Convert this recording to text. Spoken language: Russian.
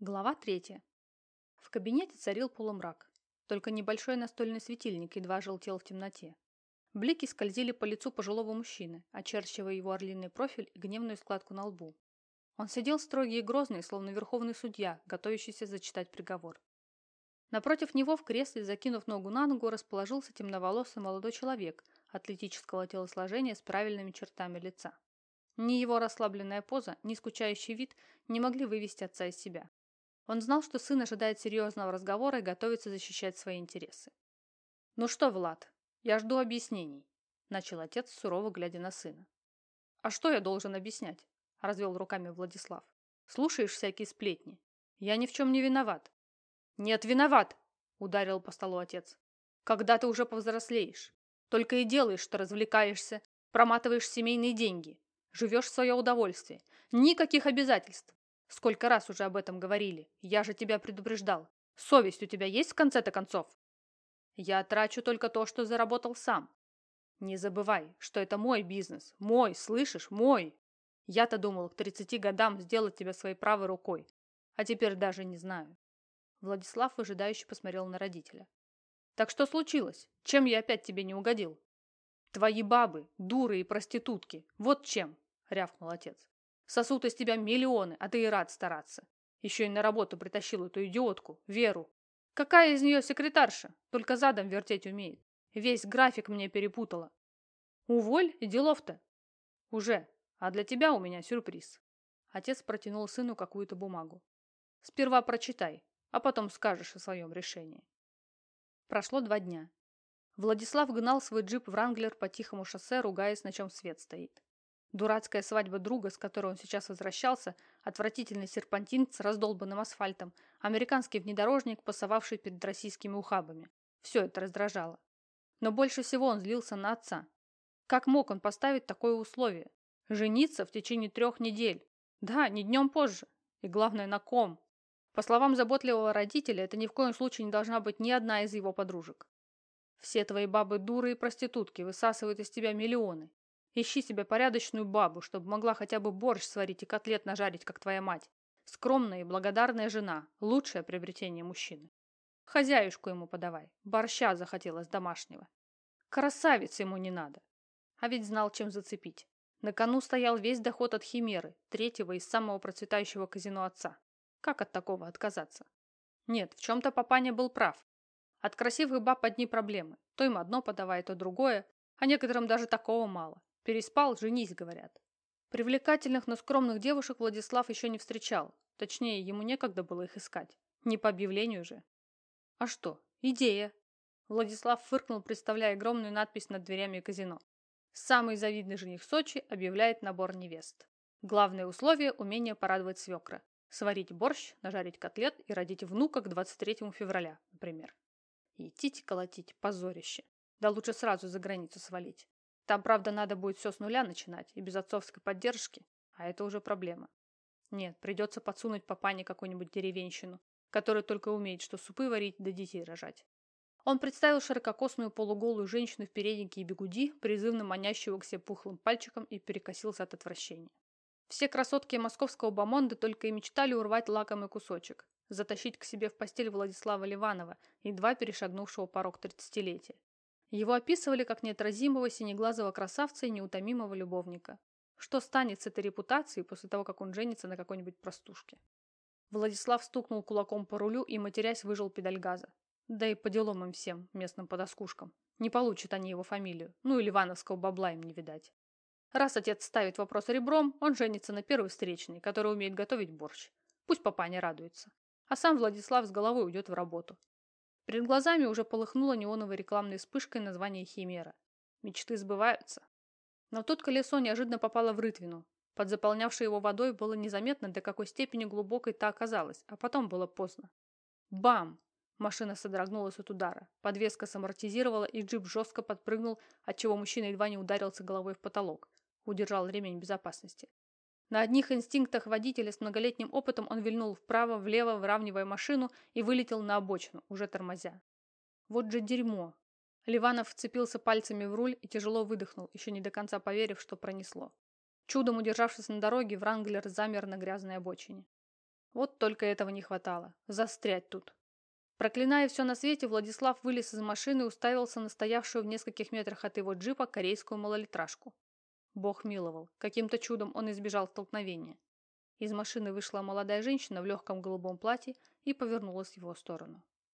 Глава третья. В кабинете царил полумрак. Только небольшой настольный светильник едва желтел в темноте. Блики скользили по лицу пожилого мужчины, очерчивая его орлиный профиль и гневную складку на лбу. Он сидел строгий и грозный, словно верховный судья, готовящийся зачитать приговор. Напротив него в кресле, закинув ногу на ногу, расположился темноволосый молодой человек атлетического телосложения с правильными чертами лица. Ни его расслабленная поза, ни скучающий вид не могли вывести отца из себя. Он знал, что сын ожидает серьезного разговора и готовится защищать свои интересы. «Ну что, Влад, я жду объяснений», – начал отец, сурово глядя на сына. «А что я должен объяснять?» – развел руками Владислав. «Слушаешь всякие сплетни? Я ни в чем не виноват». «Нет, виноват!» – ударил по столу отец. «Когда ты уже повзрослеешь? Только и делаешь, что развлекаешься, проматываешь семейные деньги, живешь в свое удовольствие. Никаких обязательств. Сколько раз уже об этом говорили. Я же тебя предупреждал. Совесть у тебя есть в конце-то концов? Я трачу только то, что заработал сам. Не забывай, что это мой бизнес. Мой, слышишь? Мой. Я-то думал к 30 годам сделать тебя своей правой рукой. А теперь даже не знаю. Владислав выжидающе посмотрел на родителя. Так что случилось? Чем я опять тебе не угодил? Твои бабы, дуры и проститутки. Вот чем, рявкнул отец. Сосут из тебя миллионы, а ты и рад стараться. Еще и на работу притащил эту идиотку, Веру. Какая из нее секретарша? Только задом вертеть умеет. Весь график мне перепутала. Уволь и делов-то. Уже. А для тебя у меня сюрприз. Отец протянул сыну какую-то бумагу. Сперва прочитай, а потом скажешь о своем решении. Прошло два дня. Владислав гнал свой джип Вранглер по тихому шоссе, ругаясь, на чем свет стоит. Дурацкая свадьба друга, с которой он сейчас возвращался, отвратительный серпантин с раздолбанным асфальтом, американский внедорожник, пасовавший перед российскими ухабами. Все это раздражало. Но больше всего он злился на отца. Как мог он поставить такое условие? Жениться в течение трех недель. Да, не днем позже. И главное, на ком? По словам заботливого родителя, это ни в коем случае не должна быть ни одна из его подружек. Все твои бабы дуры и проститутки высасывают из тебя миллионы. Ищи себе порядочную бабу, чтобы могла хотя бы борщ сварить и котлет нажарить, как твоя мать. Скромная и благодарная жена – лучшее приобретение мужчины. Хозяюшку ему подавай, борща захотелось домашнего. Красавиц ему не надо. А ведь знал, чем зацепить. На кону стоял весь доход от Химеры, третьего из самого процветающего казино отца. Как от такого отказаться? Нет, в чем-то папаня был прав. От красивых баб одни проблемы. То им одно подавай, то другое, а некоторым даже такого мало. Переспал, женись, говорят. Привлекательных, но скромных девушек Владислав еще не встречал. Точнее, ему некогда было их искать. Не по объявлению же. А что? Идея. Владислав фыркнул, представляя огромную надпись над дверями казино. Самый завидный жених Сочи объявляет набор невест. Главное условие – умение порадовать свекра. Сварить борщ, нажарить котлет и родить внука к 23 февраля, например. Идти колотить – позорище. Да лучше сразу за границу свалить. Там, правда, надо будет все с нуля начинать и без отцовской поддержки, а это уже проблема. Нет, придется подсунуть папане какую-нибудь деревенщину, которая только умеет что супы варить да детей рожать. Он представил ширококосную полуголую женщину в переднике и бегуди, призывно манящего к себе пухлым пальчиком и перекосился от отвращения. Все красотки московского бомонда только и мечтали урвать лакомый кусочек, затащить к себе в постель Владислава Ливанова, едва перешагнувшего порог тридцатилетия. Его описывали как неотразимого синеглазого красавца и неутомимого любовника. Что станет с этой репутацией после того, как он женится на какой-нибудь простушке? Владислав стукнул кулаком по рулю и, матерясь, выжил педаль газа. Да и по делам им всем, местным подоскушкам. Не получат они его фамилию, ну и ливановского бабла им не видать. Раз отец ставит вопрос ребром, он женится на первой встречной, которая умеет готовить борщ. Пусть папа не радуется. А сам Владислав с головой уйдет в работу. Перед глазами уже полыхнула неоновой рекламной вспышкой название Химера. Мечты сбываются. Но тут колесо неожиданно попало в рытвину. Под заполнявшей его водой было незаметно, до какой степени глубокой та оказалась, а потом было поздно. Бам! Машина содрогнулась от удара. Подвеска самортизировала, и джип жестко подпрыгнул, отчего мужчина едва не ударился головой в потолок. Удержал ремень безопасности. На одних инстинктах водителя с многолетним опытом он вильнул вправо, влево, выравнивая машину и вылетел на обочину, уже тормозя. Вот же дерьмо. Ливанов вцепился пальцами в руль и тяжело выдохнул, еще не до конца поверив, что пронесло. Чудом удержавшись на дороге, Вранглер замер на грязной обочине. Вот только этого не хватало. Застрять тут. Проклиная все на свете, Владислав вылез из машины и уставился на стоявшую в нескольких метрах от его джипа корейскую малолитражку. Бог миловал. Каким-то чудом он избежал столкновения. Из машины вышла молодая женщина в легком голубом платье и повернулась в его сторону.